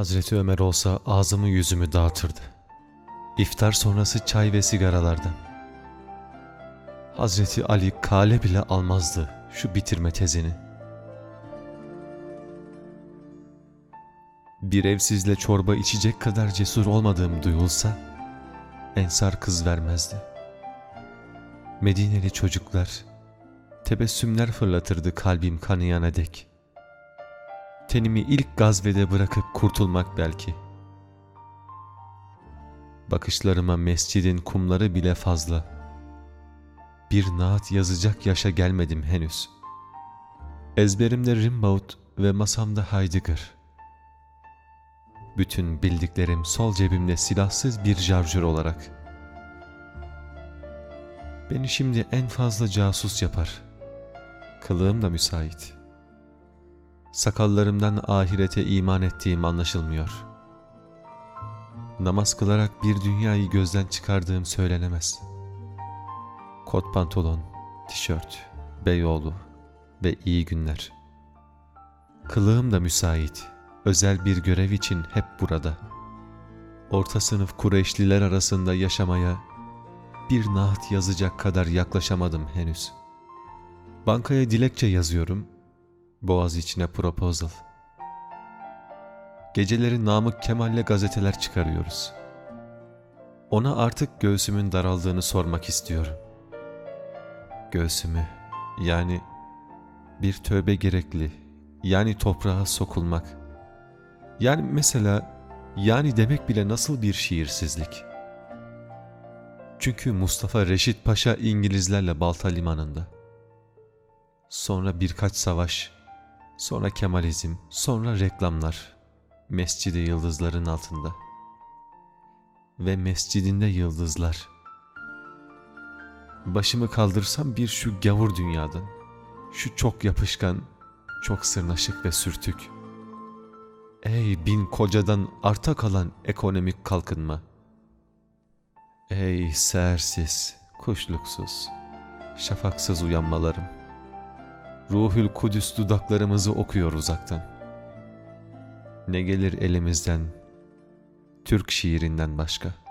Hazreti Ömer olsa ağzımı yüzümü dağıtırdı. İftar sonrası çay ve sigaralardan. Hazreti Ali kale bile almazdı şu bitirme tezini. Bir evsizle çorba içecek kadar cesur olmadığım duyulsa, ensar kız vermezdi. Medineli çocuklar, tebessümler fırlatırdı kalbim kanayana dek. Tenimi ilk gazvede bırakıp kurtulmak belki. Bakışlarıma mescidin kumları bile fazla. Bir naat yazacak yaşa gelmedim henüz. Ezberimde Rimbaud ve masamda Heidegger. Bütün bildiklerim sol cebimde silahsız bir şarjör olarak. Beni şimdi en fazla casus yapar. Kılığım da müsait. Sakallarımdan ahirete iman ettiğim anlaşılmıyor. Namaz kılarak bir dünyayı gözden çıkardığım söylenemez. Kot pantolon, tişört, beyoğlu ve iyi günler. Kılığım da müsait. Özel bir görev için hep burada. Orta sınıf Kureyşliler arasında yaşamaya bir naat yazacak kadar yaklaşamadım henüz. Bankaya dilekçe yazıyorum. Boğaz içine proposal. Geceleri Namık Kemal'le gazeteler çıkarıyoruz. Ona artık göğsümün daraldığını sormak istiyorum. Göğsümü, yani bir tövbe gerekli, yani toprağa sokulmak. Yani mesela, yani demek bile nasıl bir şiirsizlik. Çünkü Mustafa Reşit Paşa İngilizlerle Balta Limanı'nda. Sonra birkaç savaş, sonra Kemalizm, sonra reklamlar. Mescidi yıldızların altında. Ve mescidinde yıldızlar. Başımı kaldırsam bir şu gavur dünyadan. Şu çok yapışkan, çok sırnaşık ve sürtük. Ey bin kocadan arta kalan ekonomik kalkınma. Ey sehersiz, kuşluksuz, şafaksız uyanmalarım. Ruhül Kudüs dudaklarımızı okuyor uzaktan. Ne gelir elimizden Türk şiirinden başka?''